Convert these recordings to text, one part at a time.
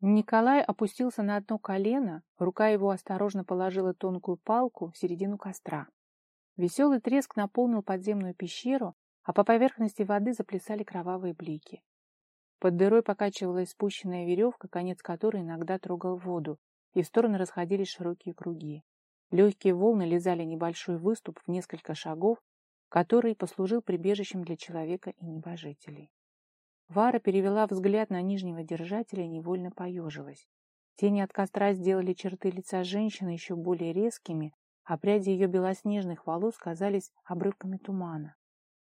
Николай опустился на одно колено, рука его осторожно положила тонкую палку в середину костра. Веселый треск наполнил подземную пещеру, а по поверхности воды заплясали кровавые блики. Под дырой покачивалась спущенная веревка, конец которой иногда трогал воду, и в стороны расходились широкие круги. Легкие волны лизали небольшой выступ в несколько шагов, который послужил прибежищем для человека и небожителей. Вара перевела взгляд на нижнего держателя и невольно поежилась. Тени от костра сделали черты лица женщины еще более резкими, а пряди ее белоснежных волос казались обрывками тумана.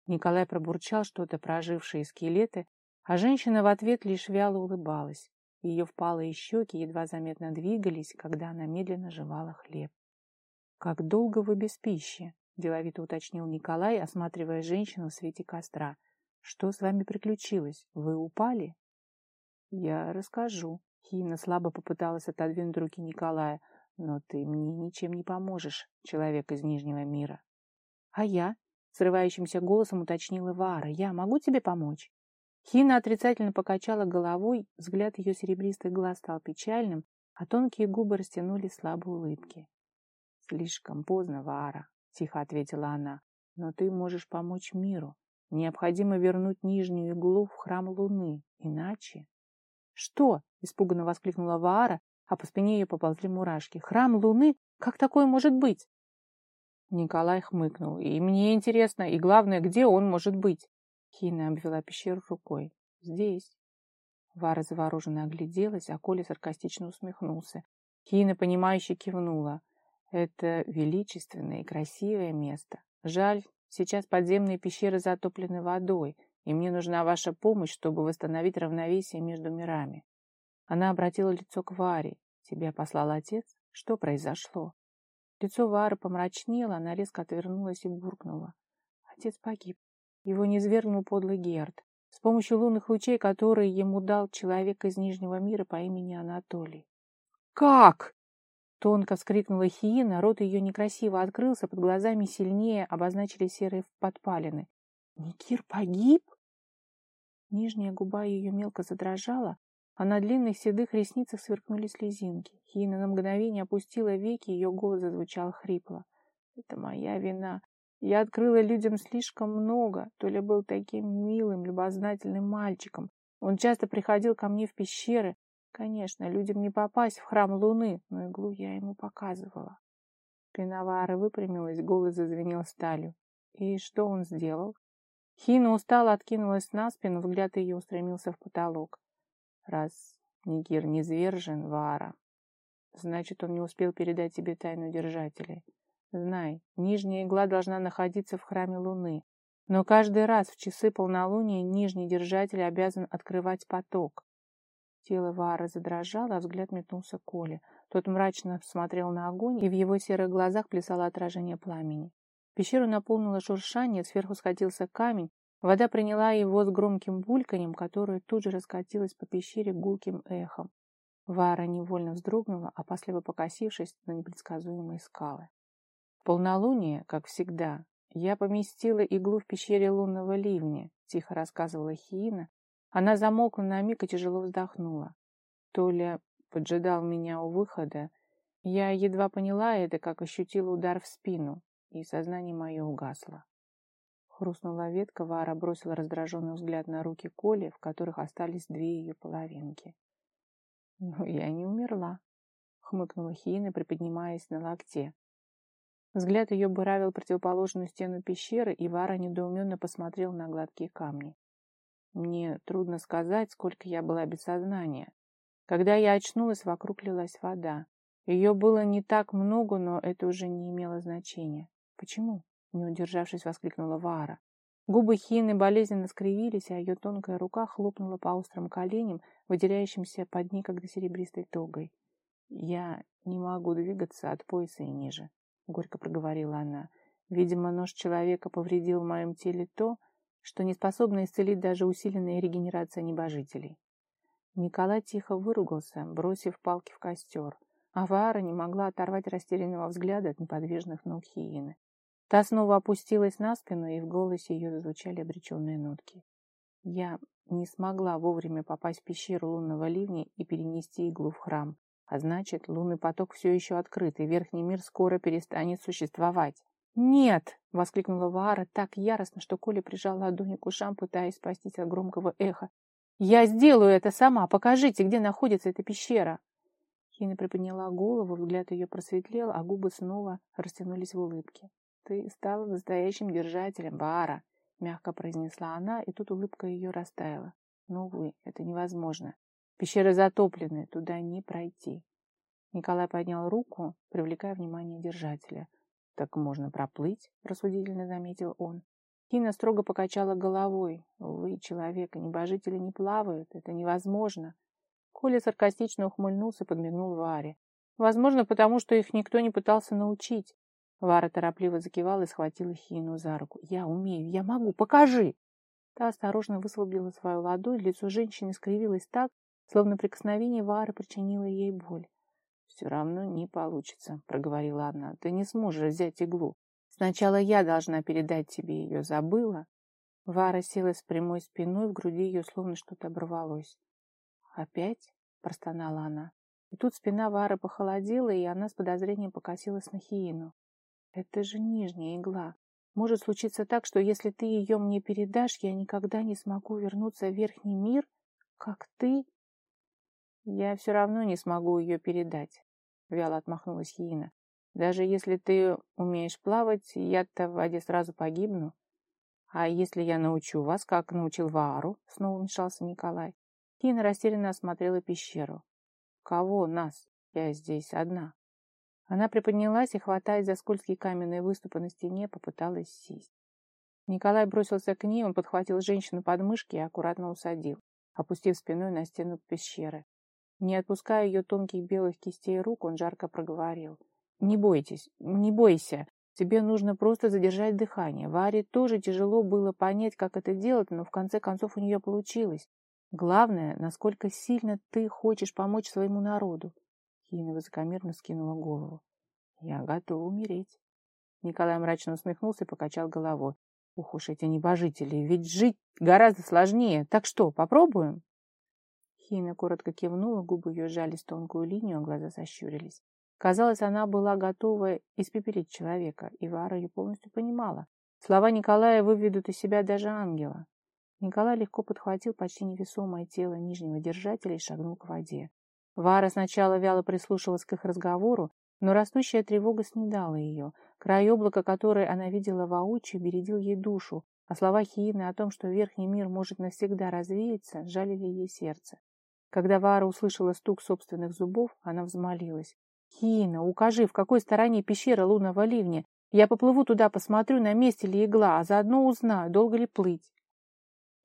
Николай пробурчал что-то про ожившие скелеты, а женщина в ответ лишь вяло улыбалась. Ее впалые щеки едва заметно двигались, когда она медленно жевала хлеб. «Как долго вы без пищи?» – деловито уточнил Николай, осматривая женщину в свете костра – что с вами приключилось? Вы упали? Я расскажу. Хина слабо попыталась отодвинуть руки Николая. Но ты мне ничем не поможешь, человек из Нижнего мира. А я? Срывающимся голосом уточнила Вара. Я могу тебе помочь? Хина отрицательно покачала головой, взгляд ее серебристых глаз стал печальным, а тонкие губы растянули слабые улыбки. «Слишком поздно, Вара», — тихо ответила она, — «но ты можешь помочь миру. Необходимо вернуть нижнюю иглу в храм Луны, иначе... «Что?» — испуганно воскликнула Ваара, а по спине ее поползли мурашки. «Храм Луны? Как такое может быть?» Николай хмыкнул. «И мне интересно, и главное, где он может быть?» Хина обвела пещеру рукой. «Здесь». Вара завороженно огляделась, а Коля саркастично усмехнулся. Хина, понимающе кивнула. «Это величественное и красивое место. Жаль, Сейчас подземные пещеры затоплены водой, и мне нужна ваша помощь, чтобы восстановить равновесие между мирами. Она обратила лицо к Варе. Тебя послал отец? Что произошло? Лицо Вары помрачнело, она резко отвернулась и буркнула. Отец погиб. Его низвергнул подлый Герд. С помощью лунных лучей, которые ему дал человек из Нижнего мира по имени Анатолий. «Как?» Тонко вскрикнула Хиина, рот ее некрасиво открылся, под глазами сильнее обозначили серые подпалины. «Никир погиб?» Нижняя губа ее мелко задрожала, а на длинных седых ресницах сверкнули слезинки. Хиина на мгновение опустила веки, ее голос зазвучал хрипло. «Это моя вина. Я открыла людям слишком много. Толя был таким милым, любознательным мальчиком. Он часто приходил ко мне в пещеры, Конечно, людям не попасть в храм Луны, но иглу я ему показывала. Пиновара выпрямилась, голос зазвенел сталью. И что он сделал? Хина устало откинулась на спину, взгляд ее устремился в потолок. Раз Нигир не звержен, Вара, значит, он не успел передать тебе тайну держателей. Знай, нижняя игла должна находиться в храме Луны, но каждый раз в часы полнолуния нижний держатель обязан открывать поток. Тело Вары задрожало, а взгляд метнулся к Коле. Тот мрачно смотрел на огонь, и в его серых глазах плясало отражение пламени. Пещеру наполнило шуршание, сверху сходился камень, вода приняла его с громким бульканьем, которое тут же раскатилось по пещере гулким эхом. Вара невольно вздрогнула, опасливо покосившись на непредсказуемые скалы. полнолуние, как всегда, я поместила иглу в пещере лунного ливня, тихо рассказывала Хиина, она замолкла на миг и тяжело вздохнула. Толя поджидал меня у выхода. Я едва поняла это, как ощутила удар в спину, и сознание мое угасло. Хрустнула ветка, Вара бросила раздраженный взгляд на руки Коли, в которых остались две ее половинки. «Но я не умерла», — хмыкнула Хина, приподнимаясь на локте. Взгляд ее буравил противоположную стену пещеры, и Вара недоуменно посмотрел на гладкие камни. Мне трудно сказать, сколько я была без сознания. Когда я очнулась, вокруг лилась вода. Ее было не так много, но это уже не имело значения. «Почему?» — не удержавшись, воскликнула Вара. Губы Хины болезненно скривились, а ее тонкая рука хлопнула по острым коленям, выделяющимся под ней, когда серебристой тогой. «Я не могу двигаться от пояса и ниже», — горько проговорила она. «Видимо, нож человека повредил в моем теле то, что не способна исцелить даже усиленная регенерация небожителей. Николай тихо выругался, бросив палки в костер, а Ваара не могла оторвать растерянного взгляда от неподвижных ног Хиины. Та снова опустилась на спину, и в голосе ее зазвучали обреченные нотки. «Я не смогла вовремя попасть в пещеру лунного ливня и перенести иглу в храм. А значит, лунный поток все еще открыт, и верхний мир скоро перестанет существовать. «Нет!» — воскликнула Ваара так яростно, что Коля прижал ладони к ушам, пытаясь спастись от громкого эха. «Я сделаю это сама! Покажите, где находится эта пещера!» Хина приподняла голову, взгляд ее просветлел, а губы снова растянулись в улыбке. «Ты стала настоящим держателем, Ваара!» — мягко произнесла она, и тут улыбка ее растаяла. «Но, увы, это невозможно. Пещеры затоплены, туда не пройти». Николай поднял руку, привлекая внимание держателя — «Так можно проплыть», — рассудительно заметил он. Кина строго покачала головой. «Вы, человек, небожители не плавают, это невозможно». Коля саркастично ухмыльнулся и подмигнул Варе. «Возможно, потому что их никто не пытался научить». Вара торопливо закивала и схватила Хину за руку. «Я умею, я могу, покажи!» Та осторожно высвободила свою ладонь, лицо женщины скривилось так, словно прикосновение Вары причинило ей боль. «Все равно не получится», — проговорила она. «Ты не сможешь взять иглу. Сначала я должна передать тебе ее. Забыла?» Вара села с прямой спиной, в груди ее словно что-то оборвалось. «Опять?» — простонала она. И тут спина Вары похолодела, и она с подозрением покосилась на Хиину. «Это же нижняя игла. Может случиться так, что если ты ее мне передашь, я никогда не смогу вернуться в верхний мир, как ты?» «Я все равно не смогу ее передать», — вяло отмахнулась Хиина. «Даже если ты умеешь плавать, я-то в воде сразу погибну. А если я научу вас, как научил Ваару?» — снова вмешался Николай. Хиина растерянно осмотрела пещеру. «Кого нас? Я здесь одна». Она приподнялась и, хватаясь за скользкие каменные выступы на стене, попыталась сесть. Николай бросился к ней, он подхватил женщину под мышки и аккуратно усадил, опустив спиной на стену пещеры. Не отпуская ее тонких белых кистей рук, он жарко проговорил. «Не бойтесь, не бойся. Тебе нужно просто задержать дыхание. Варе тоже тяжело было понять, как это делать, но в конце концов у нее получилось. Главное, насколько сильно ты хочешь помочь своему народу». Хина высокомерно скинула голову. «Я готова умереть». Николай мрачно усмехнулся и покачал головой. «Ух уж эти небожители, ведь жить гораздо сложнее. Так что, попробуем?» Хина коротко кивнула, губы ее сжались в тонкую линию, а глаза сощурились. Казалось, она была готова испепелить человека, и Вара ее полностью понимала. Слова Николая выведут из себя даже ангела. Николай легко подхватил почти невесомое тело нижнего держателя и шагнул к воде. Вара сначала вяло прислушивалась к их разговору, но растущая тревога снедала ее. Край облака, который она видела воочию, бередил ей душу, а слова Хиины о том, что верхний мир может навсегда развеяться, жалили ей сердце. Когда Вара услышала стук собственных зубов, она взмолилась. «Хина, укажи, в какой стороне пещера лунного ливня. Я поплыву туда, посмотрю, на месте ли игла, а заодно узнаю, долго ли плыть».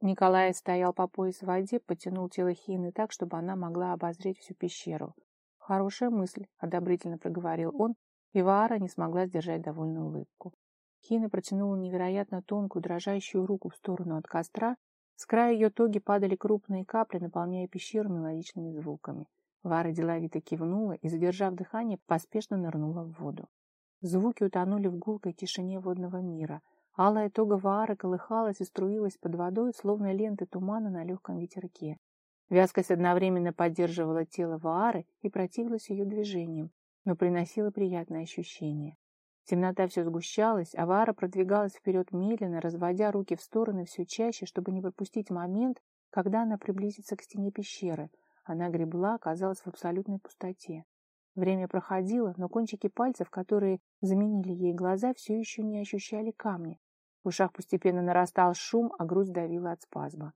Николай стоял по пояс в воде, потянул тело Хины так, чтобы она могла обозреть всю пещеру. «Хорошая мысль», — одобрительно проговорил он, и Вара не смогла сдержать довольную улыбку. Хина протянула невероятно тонкую, дрожащую руку в сторону от костра, с края ее тоги падали крупные капли, наполняя пещеру мелодичными звуками. Вара деловито кивнула и, задержав дыхание, поспешно нырнула в воду. Звуки утонули в гулкой тишине водного мира. Алая тога Ваары колыхалась и струилась под водой, словно ленты тумана на легком ветерке. Вязкость одновременно поддерживала тело Ваары и противилась ее движениям, но приносила приятное ощущение. Темнота все сгущалась, а Вара продвигалась вперед медленно, разводя руки в стороны все чаще, чтобы не пропустить момент, когда она приблизится к стене пещеры. Она гребла, оказалась в абсолютной пустоте. Время проходило, но кончики пальцев, которые заменили ей глаза, все еще не ощущали камни. В ушах постепенно нарастал шум, а грудь давила от спазма.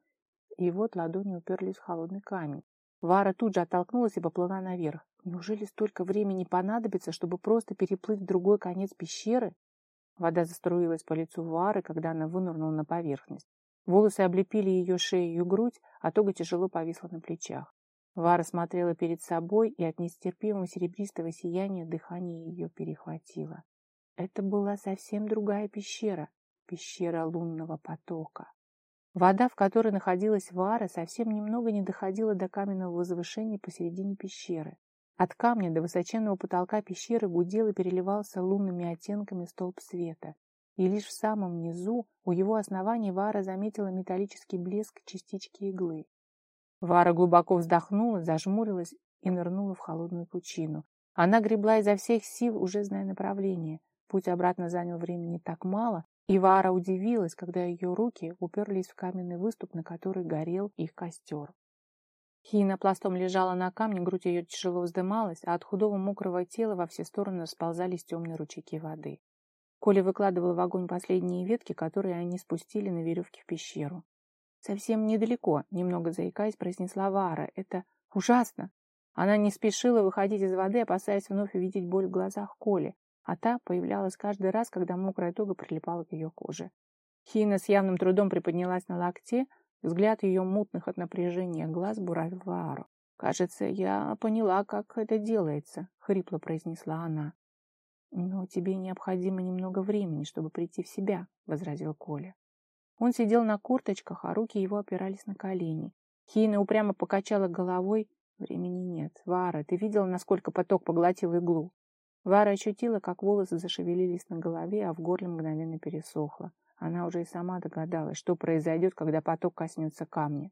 И вот ладони уперлись в холодный камень. Вара тут же оттолкнулась и поплыла наверх. Неужели столько времени понадобится, чтобы просто переплыть в другой конец пещеры? Вода заструилась по лицу Вары, когда она вынырнула на поверхность. Волосы облепили ее шею и грудь, а тога тяжело повисла на плечах. Вара смотрела перед собой, и от нестерпимого серебристого сияния дыхание ее перехватило. Это была совсем другая пещера, пещера лунного потока. Вода, в которой находилась Вара, совсем немного не доходила до каменного возвышения посередине пещеры. От камня до высоченного потолка пещеры гудел и переливался лунными оттенками столб света. и лишь в самом низу, у его основания, Вара заметила металлический блеск частички иглы. Вара глубоко вздохнула, зажмурилась и нырнула в холодную пучину. Она гребла изо всех сил, уже зная направление. Путь обратно занял времени так мало, и Вара удивилась, когда ее руки уперлись в каменный выступ, на который горел их костер. Хина пластом лежала на камне, грудь ее тяжело вздымалась, а от худого мокрого тела во все стороны расползались темные ручейки воды. Коля выкладывал в огонь последние ветки, которые они спустили на веревке в пещеру. «Совсем недалеко», — немного заикаясь, произнесла Вара. «Это ужасно!» Она не спешила выходить из воды, опасаясь вновь увидеть боль в глазах Коли, а та появлялась каждый раз, когда мокрая туга прилипала к ее коже. Хина с явным трудом приподнялась на локте, взгляд ее мутных от напряжения глаз буравил Ваару. «Кажется, я поняла, как это делается», — хрипло произнесла она. «Но тебе необходимо немного времени, чтобы прийти в себя», — возразил Коля. Он сидел на курточках, а руки его опирались на колени. Хина упрямо покачала головой, Времени нет. Вара, ты видела, насколько поток поглотил иглу? Вара ощутила, как волосы зашевелились на голове, а в горле мгновенно пересохло. Она уже и сама догадалась, что произойдет, когда поток коснется камня.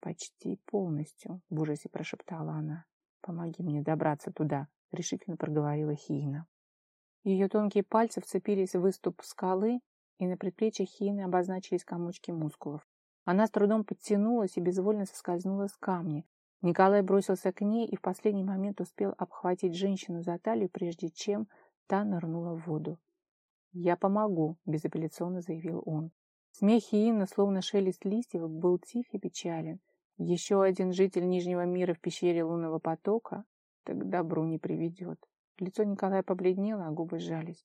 «Почти полностью», — в ужасе прошептала она. «Помоги мне добраться туда», — решительно проговорила Хина. Ее тонкие пальцы вцепились в выступ скалы, и на предплечье Хины обозначились комочки мускулов. Она с трудом подтянулась и безвольно соскользнула с камня, Николай бросился к ней и в последний момент успел обхватить женщину за талию, прежде чем та нырнула в воду. «Я помогу», — безапелляционно заявил он. Смех Хиина, словно шелест листьев, был тих и печален. Еще один житель Нижнего мира в пещере лунного потока так добру не приведет. Лицо Николая побледнело, а губы сжались.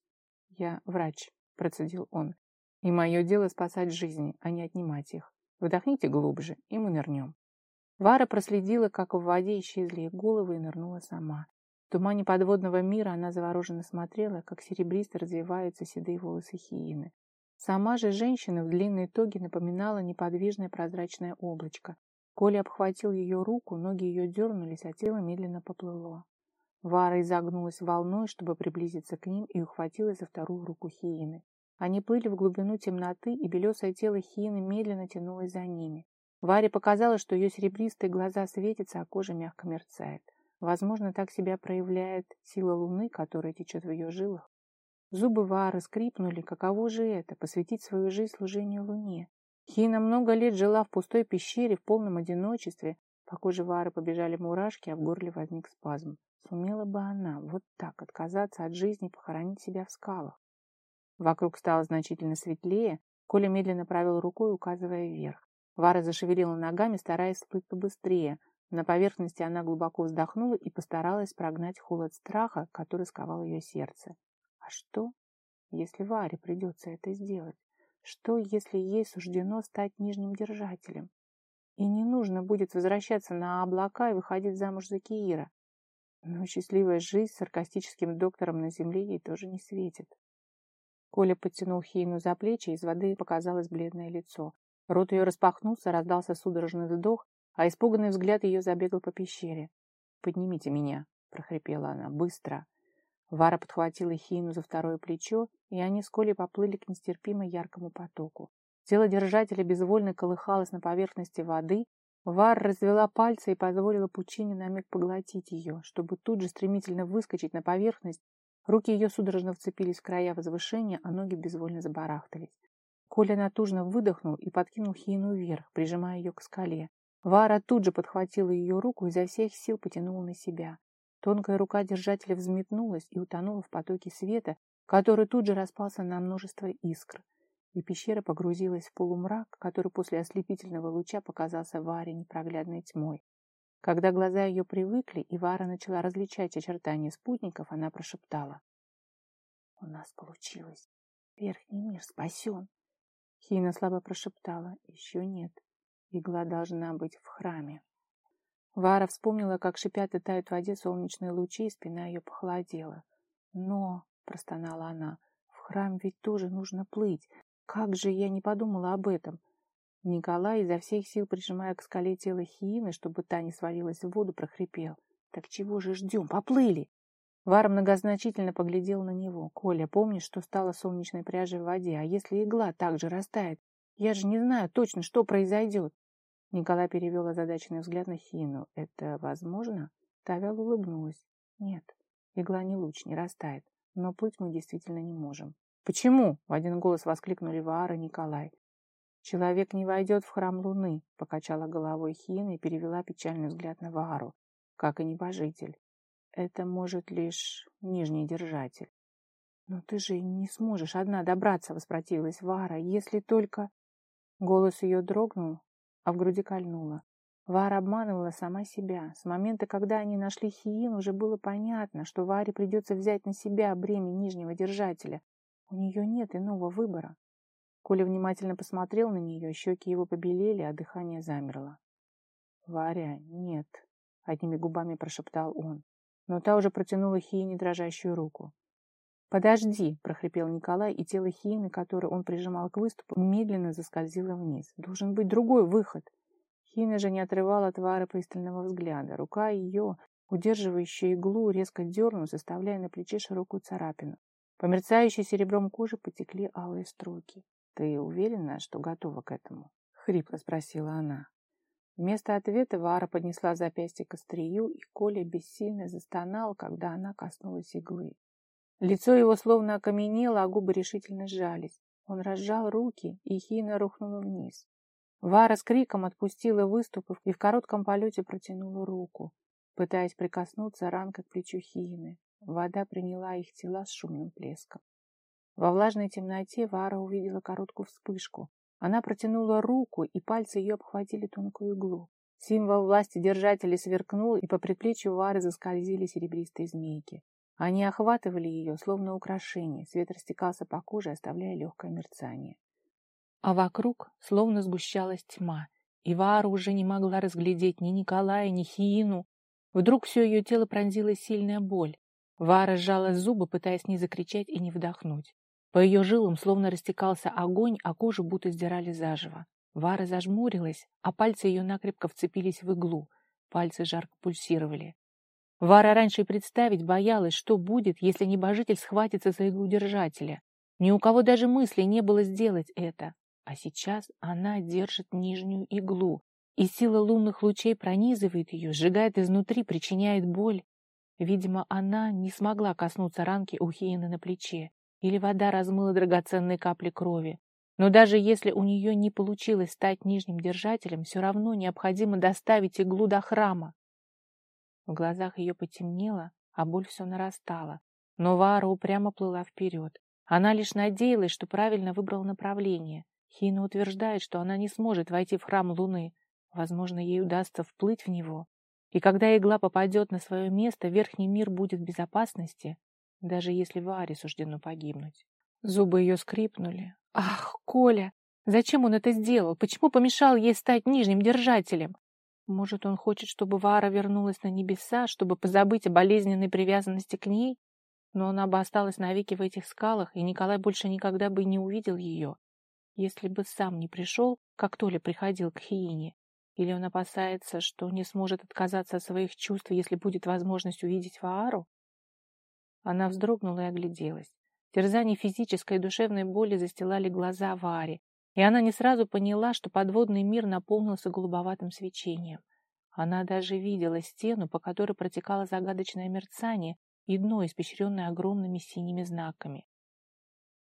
«Я врач», — процедил он, — «и мое дело спасать жизни, а не отнимать их. Вдохните глубже, и мы нырнем». Вара проследила, как в воде исчезли головы и нырнула сама. В тумане подводного мира она завороженно смотрела, как серебристо развиваются седые волосы Хиины. Сама же женщина в длинной тоге напоминала неподвижное прозрачное облачко. Коля обхватил ее руку, ноги ее дернулись, а тело медленно поплыло. Вара изогнулась волной, чтобы приблизиться к ним, и ухватилась за вторую руку Хиины. Они плыли в глубину темноты, и белесое тело Хиины медленно тянулось за ними. Варе показалось, что ее серебристые глаза светятся, а кожа мягко мерцает. Возможно, так себя проявляет сила луны, которая течет в ее жилах. Зубы Вары скрипнули. Каково же это — посвятить свою жизнь служению луне? Хина много лет жила в пустой пещере, в полном одиночестве. По коже Вары побежали мурашки, а в горле возник спазм. Сумела бы она вот так отказаться от жизни и похоронить себя в скалах. Вокруг стало значительно светлее. Коля медленно провел рукой, указывая вверх. Вара зашевелила ногами, стараясь всплыть побыстрее. На поверхности она глубоко вздохнула и постаралась прогнать холод страха, который сковал ее сердце. А что, если Варе придется это сделать? Что, если ей суждено стать нижним держателем? И не нужно будет возвращаться на облака и выходить замуж за Киира. Но счастливая жизнь с саркастическим доктором на земле ей тоже не светит. Коля подтянул Хейну за плечи, из воды показалось бледное лицо. Рот ее распахнулся, раздался судорожный вздох, а испуганный взгляд ее забегал по пещере. «Поднимите меня!» — прохрипела она. «Быстро!» Вара подхватила Хину за второе плечо, и они с Колей поплыли к нестерпимо яркому потоку. Тело держателя безвольно колыхалось на поверхности воды. Вар развела пальцы и позволила пучине на миг поглотить ее, чтобы тут же стремительно выскочить на поверхность. Руки ее судорожно вцепились в края возвышения, а ноги безвольно забарахтались. Коля натужно выдохнул и подкинул Хину вверх, прижимая ее к скале. Вара тут же подхватила ее руку и изо всех сил потянула на себя. Тонкая рука держателя взметнулась и утонула в потоке света, который тут же распался на множество искр. И пещера погрузилась в полумрак, который после ослепительного луча показался Варе непроглядной тьмой. Когда глаза ее привыкли, и Вара начала различать очертания спутников, она прошептала. «У нас получилось. Верхний мир спасен. Хина слабо прошептала. Еще нет. Игла должна быть в храме. Вара вспомнила, как шипят и тают в воде солнечные лучи, и спина ее похолодела. «Но», — простонала она, — «в храм ведь тоже нужно плыть. Как же я не подумала об этом?» Николай, изо всех сил прижимая к скале тело Хиины, чтобы та не свалилась в воду, прохрипел. «Так чего же ждем? Поплыли!» Вара многозначительно поглядел на него. «Коля, помнишь, что стало солнечной пряжей в воде? А если игла также растает? Я же не знаю точно, что произойдет». Николай перевел озадаченный взгляд на Хину. «Это возможно?» Тавел улыбнулась. «Нет, игла не луч, не растает. Но плыть мы действительно не можем». «Почему?» — в один голос воскликнули Ваара и Николай. «Человек не войдет в храм Луны», — покачала головой Хина и перевела печальный взгляд на Ваару, как и небожитель. «Это может лишь нижний держатель». «Но ты же не сможешь одна добраться», — воспротивилась Вара, «если только...» Голос ее дрогнул, а в груди кольнуло. Вара обманывала сама себя. С момента, когда они нашли Хиин, уже было понятно, что Варе придется взять на себя бремя нижнего держателя. У нее нет иного выбора. Коля внимательно посмотрел на нее, щеки его побелели, а дыхание замерло. «Варя, нет», — одними губами прошептал он. Но та уже протянула Хиине дрожащую руку. «Подожди!» — прохрипел Николай, и тело Хиины, которое он прижимал к выступу, медленно заскользило вниз. «Должен быть другой выход!» Хина же не отрывала от Вары пристального взгляда. Рука ее, удерживающая иглу, резко дернулась, оставляя на плече широкую царапину. По мерцающей серебром кожи потекли алые струйки. «Ты уверена, что готова к этому?» — хрипло спросила она. Вместо ответа Вара поднесла запястье к острию, и Коля бессильно застонал, когда она коснулась иглы. Лицо его словно окаменело, а губы решительно сжались. Он разжал руки, и Хина рухнула вниз. Вара с криком отпустила выступов и в коротком полете протянула руку, пытаясь прикоснуться ранкой к плечу Хины. Вода приняла их тела с шумным плеском. Во влажной темноте Вара увидела короткую вспышку. Она протянула руку, и пальцы ее обхватили тонкую иглу. Символ власти держателя сверкнул, и по предплечью Вары заскользили серебристые змейки. Они охватывали ее, словно украшение. Свет растекался по коже, оставляя легкое мерцание. А вокруг словно сгущалась тьма, и Вара уже не могла разглядеть ни Николая, ни Хиину. Вдруг все ее тело пронзила сильная боль. Вара сжала зубы, пытаясь не закричать и не вдохнуть. По ее жилам словно растекался огонь, а кожу будто сдирали заживо. Вара зажмурилась, а пальцы ее накрепко вцепились в иглу. Пальцы жарко пульсировали. Вара раньше представить боялась, что будет, если небожитель схватится за иглу держателя. Ни у кого даже мысли не было сделать это. А сейчас она держит нижнюю иглу, и сила лунных лучей пронизывает ее, сжигает изнутри, причиняет боль. Видимо, она не смогла коснуться ранки у Хиены на плече или вода размыла драгоценные капли крови. Но даже если у нее не получилось стать нижним держателем, все равно необходимо доставить иглу до храма. В глазах ее потемнело, а боль все нарастала. Но Вара упрямо плыла вперед. Она лишь надеялась, что правильно выбрала направление. Хина утверждает, что она не сможет войти в храм Луны. Возможно, ей удастся вплыть в него. И когда игла попадет на свое место, верхний мир будет в безопасности, даже если Варе суждено погибнуть. Зубы ее скрипнули. Ах, Коля! Зачем он это сделал? Почему помешал ей стать нижним держателем? Может, он хочет, чтобы Вара вернулась на небеса, чтобы позабыть о болезненной привязанности к ней? Но она бы осталась навеки в этих скалах, и Николай больше никогда бы не увидел ее, если бы сам не пришел, как Толя приходил к Хиине. Или он опасается, что не сможет отказаться от своих чувств, если будет возможность увидеть Ваару? Она вздрогнула и огляделась. Терзание физической и душевной боли застилали глаза Варе, и она не сразу поняла, что подводный мир наполнился голубоватым свечением. Она даже видела стену, по которой протекало загадочное мерцание, и дно, испещренное огромными синими знаками.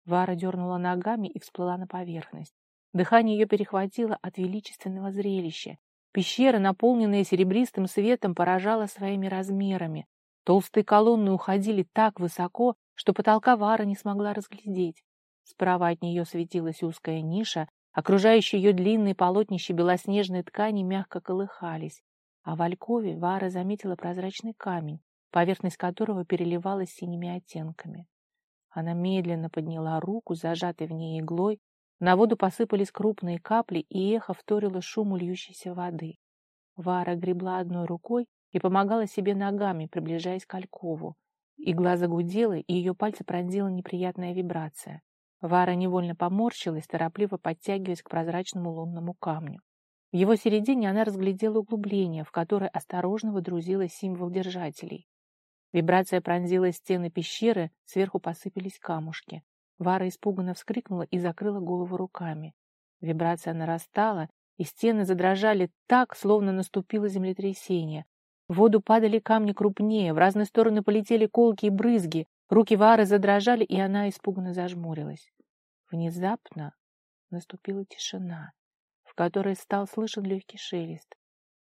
Вара дернула ногами и всплыла на поверхность. Дыхание ее перехватило от величественного зрелища. Пещера, наполненная серебристым светом, поражала своими размерами. Толстые колонны уходили так высоко, что потолка Вара не смогла разглядеть. Справа от нее светилась узкая ниша, окружающие ее длинные полотнища белоснежной ткани мягко колыхались, а в алькове Вара заметила прозрачный камень, поверхность которого переливалась синими оттенками. Она медленно подняла руку, зажатой в ней иглой, на воду посыпались крупные капли, и эхо вторило шуму льющейся воды. Вара гребла одной рукой, и помогала себе ногами, приближаясь к Алькову. Игла загудела, и ее пальцы пронзила неприятная вибрация. Вара невольно поморщилась, торопливо подтягиваясь к прозрачному лунному камню. В его середине она разглядела углубление, в которое осторожно водрузила символ держателей. Вибрация пронзила стены пещеры, сверху посыпались камушки. Вара испуганно вскрикнула и закрыла голову руками. Вибрация нарастала, и стены задрожали так, словно наступило землетрясение. В воду падали камни крупнее, в разные стороны полетели колки и брызги. Руки Вары задрожали, и она испуганно зажмурилась. Внезапно наступила тишина, в которой стал слышен легкий шелест.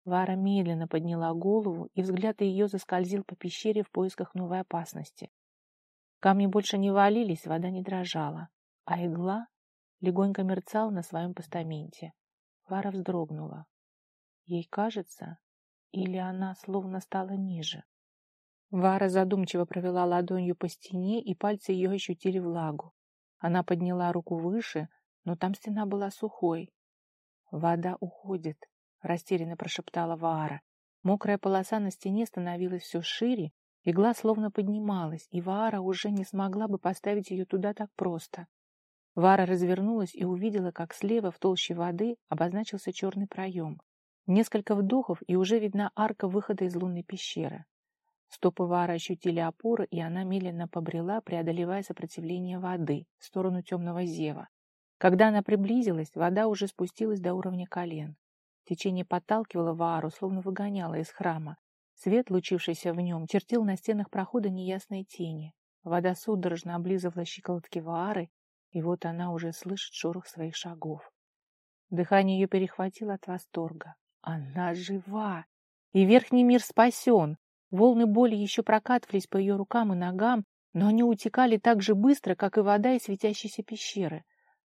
Вара медленно подняла голову, и взгляд ее заскользил по пещере в поисках новой опасности. Камни больше не валились, вода не дрожала, а игла легонько мерцала на своем постаменте. Вара вздрогнула. Ей кажется, или она словно стала ниже. Вара задумчиво провела ладонью по стене, и пальцы ее ощутили влагу. Она подняла руку выше, но там стена была сухой. «Вода уходит», — растерянно прошептала Ваара. Мокрая полоса на стене становилась все шире, игла словно поднималась, и Ваара уже не смогла бы поставить ее туда так просто. Вара развернулась и увидела, как слева в толще воды обозначился черный проем. Несколько вдохов, и уже видна арка выхода из лунной пещеры. Стопы Вары ощутили опоры, и она медленно побрела, преодолевая сопротивление воды в сторону темного зева. Когда она приблизилась, вода уже спустилась до уровня колен. Течение подталкивало Ваару, словно выгоняло из храма. Свет, лучившийся в нем, чертил на стенах прохода неясные тени. Вода судорожно облизывала щиколотки Ваары, и вот она уже слышит шорох своих шагов. Дыхание ее перехватило от восторга. Она жива! И верхний мир спасен! Волны боли еще прокатывались по ее рукам и ногам, но они утекали так же быстро, как и вода из светящейся пещеры.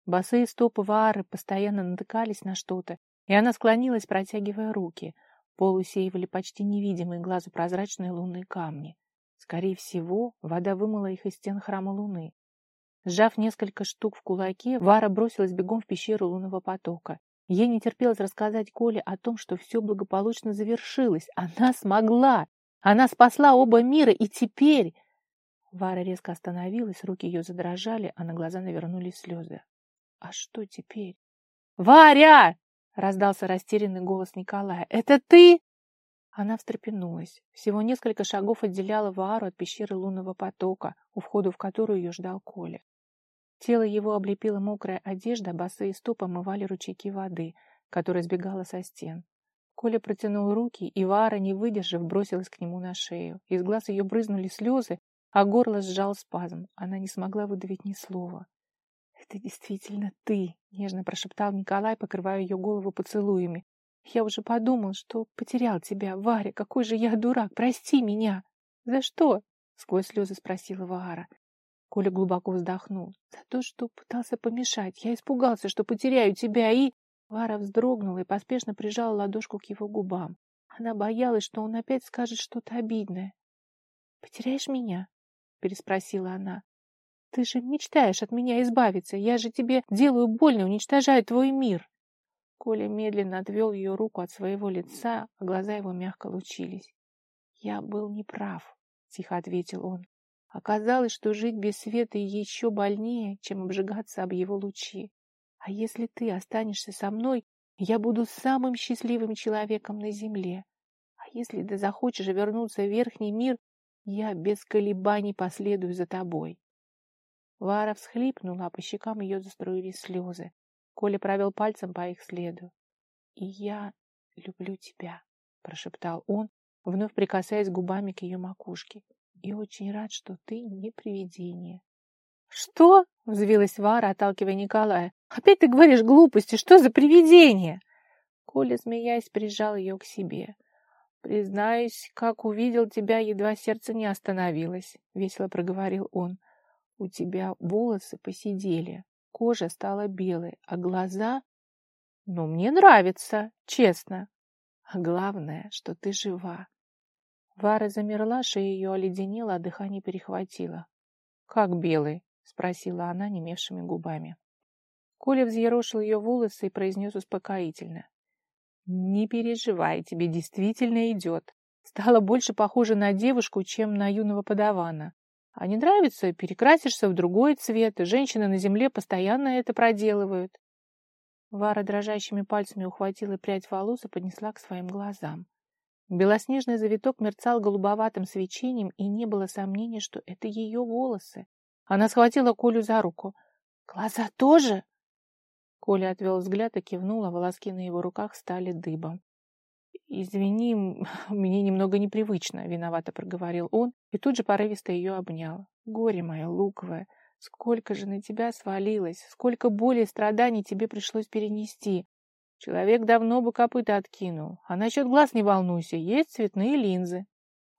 Босые стопы Ваары постоянно натыкались на что-то, и она склонилась, протягивая руки. Пол усеивали почти невидимые глазу прозрачные лунные камни. Скорее всего, вода вымыла их из стен храма Луны. Сжав несколько штук в кулаке, Вара бросилась бегом в пещеру лунного потока. Ей не терпелось рассказать Коле о том, что все благополучно завершилось. Она смогла! Она спасла оба мира, и теперь... Вара резко остановилась, руки ее задрожали, а на глаза навернулись слезы. А что теперь? «Варя!» — раздался растерянный голос Николая. «Это ты?» Она встрепенулась. Всего несколько шагов отделяло Вару от пещеры лунного потока, у входа в которую ее ждал Коля. Тело его облепила мокрая одежда, босые стопы омывали ручейки воды, которая сбегала со стен. Коля протянул руки, и Вара, не выдержав, бросилась к нему на шею. Из глаз ее брызнули слезы, а горло сжал спазм. Она не смогла выдавить ни слова. «Это действительно ты!» — нежно прошептал Николай, покрывая ее голову поцелуями. «Я уже подумал, что потерял тебя. Варя, какой же я дурак! Прости меня!» «За что?» — сквозь слезы спросила Вара. Коля глубоко вздохнул. «За то, что пытался помешать. Я испугался, что потеряю тебя, и...» Вара вздрогнула и поспешно прижала ладошку к его губам. Она боялась, что он опять скажет что-то обидное. «Потеряешь меня?» — переспросила она. «Ты же мечтаешь от меня избавиться. Я же тебе делаю больно, уничтожаю твой мир». Коля медленно отвел ее руку от своего лица, а глаза его мягко лучились. «Я был неправ», — тихо ответил он. Оказалось, что жить без света еще больнее, чем обжигаться об его лучи. А если ты останешься со мной, я буду самым счастливым человеком на земле. А если ты захочешь вернуться в верхний мир, я без колебаний последую за тобой. Вара всхлипнула, а по щекам ее заструились слезы. Коля провел пальцем по их следу. «И я люблю тебя», — прошептал он, вновь прикасаясь губами к ее макушке и очень рад, что ты не привидение. «Что?» — взвилась Вара, отталкивая Николая. «Опять ты говоришь глупости! Что за привидение?» Коля, смеясь, прижал ее к себе. «Признаюсь, как увидел тебя, едва сердце не остановилось», — весело проговорил он. «У тебя волосы посидели, кожа стала белой, а глаза...» «Ну, мне нравится, честно. А главное, что ты жива. Вара замерла, шея ее оледенела, а дыхание перехватило. «Как белый?» — спросила она немевшими губами. Коля взъерошил ее волосы и произнес успокоительно. «Не переживай, тебе действительно идет. Стала больше похожа на девушку, чем на юного подавана. А не нравится, перекрасишься в другой цвет, женщины на земле постоянно это проделывают». Вара дрожащими пальцами ухватила прядь волос и поднесла к своим глазам. Белоснежный завиток мерцал голубоватым свечением, и не было сомнения, что это ее волосы. Она схватила Колю за руку. «Глаза тоже?» Коля отвел взгляд и кивнул, а волоски на его руках стали дыбом. «Извини, мне немного непривычно», — виновато проговорил он и тут же порывисто ее обнял. «Горе мое луковое, сколько же на тебя свалилось, сколько боли и страданий тебе пришлось перенести. Человек давно бы копыта откинул. А насчет глаз не волнуйся, есть цветные линзы».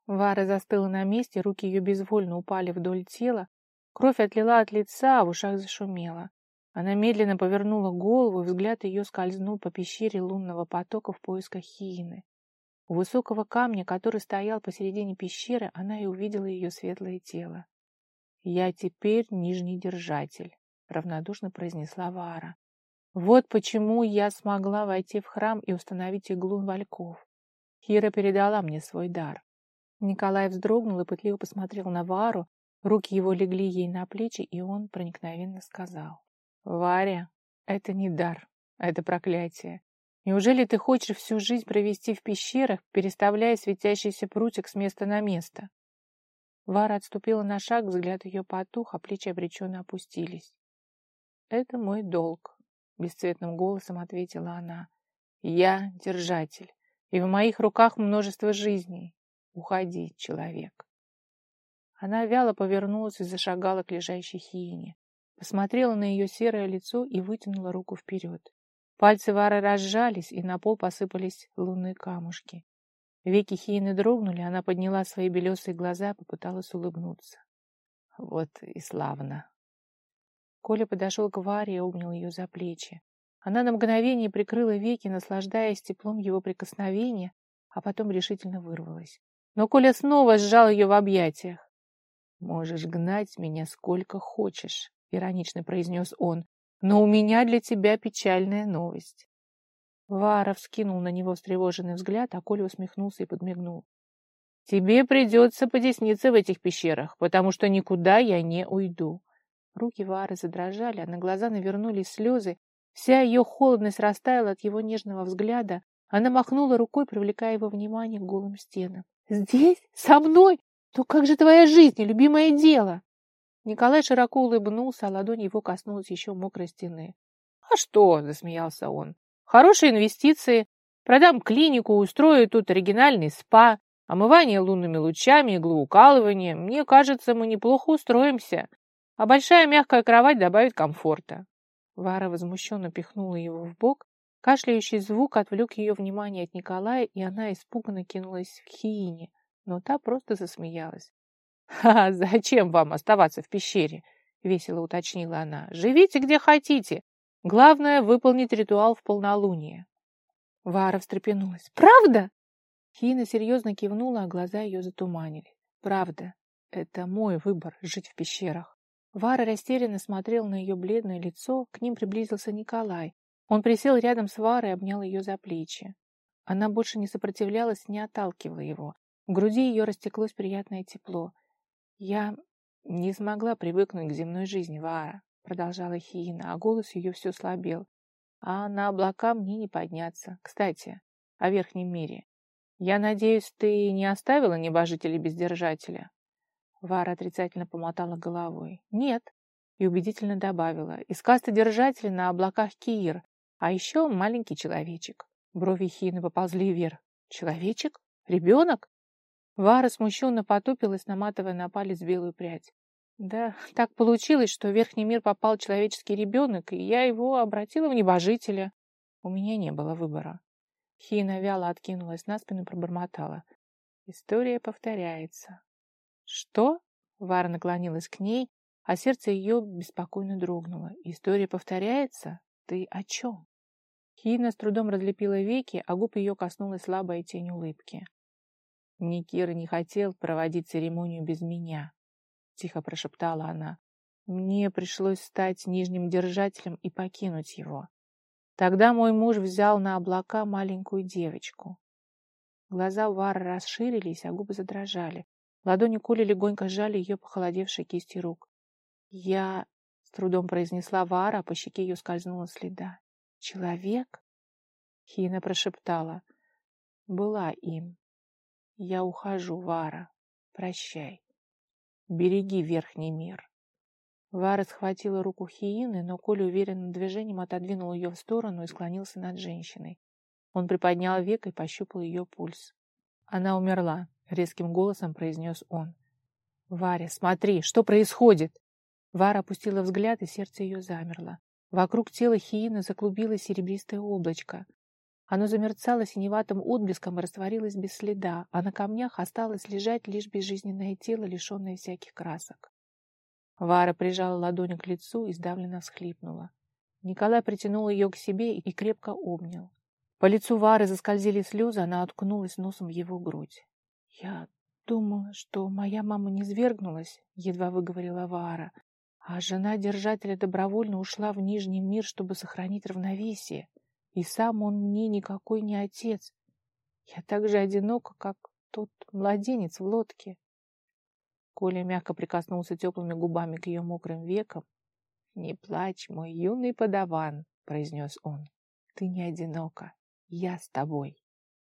Вара застыла на месте, руки ее безвольно упали вдоль тела, кровь отлила от лица, а в ушах зашумела. Она медленно повернула голову, и взгляд ее скользнул по пещере лунного потока в поисках хиины. У высокого камня, который стоял посередине пещеры, она и увидела ее светлое тело. «Я теперь нижний держатель», — равнодушно произнесла Вара. «Вот почему я смогла войти в храм и установить иглу вальков. Хира передала мне свой дар». Николай вздрогнул и пытливо посмотрел на Вару, руки его легли ей на плечи, и он проникновенно сказал. Варя, это не дар, это проклятие. Неужели ты хочешь всю жизнь провести в пещерах, переставляя светящийся прутик с места на место? Вара отступила на шаг, взгляд ее потух, а плечи обреченно опустились. «Это мой долг», — бесцветным голосом ответила она. «Я держатель, и в моих руках множество жизней. Уходи, человек». Она вяло повернулась и зашагала к лежащей хиене посмотрела на ее серое лицо и вытянула руку вперед. Пальцы Вары разжались, и на пол посыпались лунные камушки. Веки Хейны дрогнули, она подняла свои белесые глаза и попыталась улыбнуться. Вот и славно. Коля подошел к Варе и обнял ее за плечи. Она на мгновение прикрыла веки, наслаждаясь теплом его прикосновения, а потом решительно вырвалась. Но Коля снова сжал ее в объятиях. «Можешь гнать меня сколько хочешь», иронично произнес он. Но у меня для тебя печальная новость. Вара вскинул на него встревоженный взгляд, а Коля усмехнулся и подмигнул. Тебе придется потесниться в этих пещерах, потому что никуда я не уйду. Руки Вары задрожали, а на глаза навернулись слезы. Вся ее холодность растаяла от его нежного взгляда. Она махнула рукой, привлекая его внимание к голым стенам. «Здесь? Со мной? Ну как же твоя жизнь, любимое дело?» Николай широко улыбнулся, а ладонь его коснулась еще мокрой стены. «А что?» — засмеялся он. «Хорошие инвестиции. Продам клинику, устрою тут оригинальный спа, омывание лунными лучами, иглоукалывание. Мне кажется, мы неплохо устроимся. А большая мягкая кровать добавит комфорта». Вара возмущенно пихнула его в бок. Кашляющий звук отвлек ее внимание от Николая, и она испуганно кинулась к Хиине, но та просто засмеялась. «Ха, зачем вам оставаться в пещере?» — весело уточнила она. «Живите где хотите. Главное — выполнить ритуал в полнолуние». Вара встрепенулась. «Правда?» Хина серьезно кивнула, а глаза ее затуманили. «Правда. Это мой выбор — жить в пещерах». Вара растерянно смотрел на ее бледное лицо, к ним приблизился Николай. Он присел рядом с Варой и обнял ее за плечи. Она больше не сопротивлялась, не отталкивала его. В груди ее растеклось приятное тепло. «Я не смогла привыкнуть к земной жизни, Вара», — продолжала Хиина, а голос ее все слабел. «А на облака мне не подняться. Кстати, о верхнем мире. Я надеюсь, ты не оставила небожителя-бездержателя?» Вара отрицательно помотала головой. «Нет», и убедительно добавила. «Из касты держателя на облаках Киир, а еще маленький человечек». Брови Хины поползли вверх. «Человечек? Ребенок?» Вара смущенно потупилась, наматывая на палец белую прядь. Да, так получилось, что в верхний мир попал человеческий ребенок, и я его обратила в небожителя. У меня не было выбора. Хина вяло откинулась на спину и пробормотала. История повторяется. Что? Вара наклонилась к ней, а сердце ее беспокойно дрогнуло. История повторяется? Ты о чем? Хина с трудом разлепила веки, а губ ее коснулась слабая тень улыбки. Никира не хотел проводить церемонию без меня, — тихо прошептала она. Мне пришлось стать нижним держателем и покинуть его. Тогда мой муж взял на облака маленькую девочку. Глаза Вары расширились, а губы задрожали. Ладони Коли легонько сжали ее похолодевшие кисти рук. «Я...» — с трудом произнесла Вара, а по щеке ее скользнула следа. «Человек?» — Хина прошептала. «Была им». Я ухожу, Вара. Прощай. Береги верхний мир. Вара схватила руку Хиины, но Коля уверенным движением отодвинул ее в сторону и склонился над женщиной. Он приподнял век и пощупал ее пульс. «Она умерла», — резким голосом произнес он. «Варя, смотри, что происходит?» Вара опустила взгляд, и сердце ее замерло. Вокруг тела Хиины заклубилось серебристое облачко. Оно замерцало синеватым отблеском и растворилось без следа, а на камнях осталось лежать лишь безжизненное тело, лишенное всяких красок. Вара прижала ладонь к лицу и сдавленно всхлипнула. Николай притянул ее к себе и крепко обнял. По лицу Вары заскользили слезы, она откнулась носом в его грудь. «Я думала, что моя мама не свергнулась», — едва выговорила Вара, «а жена держателя добровольно ушла в Нижний мир, чтобы сохранить равновесие. И сам он мне никакой не отец. Я так же одинока, как тот младенец в лодке. Коля мягко прикоснулся теплыми губами к ее мокрым векам. «Не плачь, мой юный подаван», — произнес он. «Ты не одинока. Я с тобой».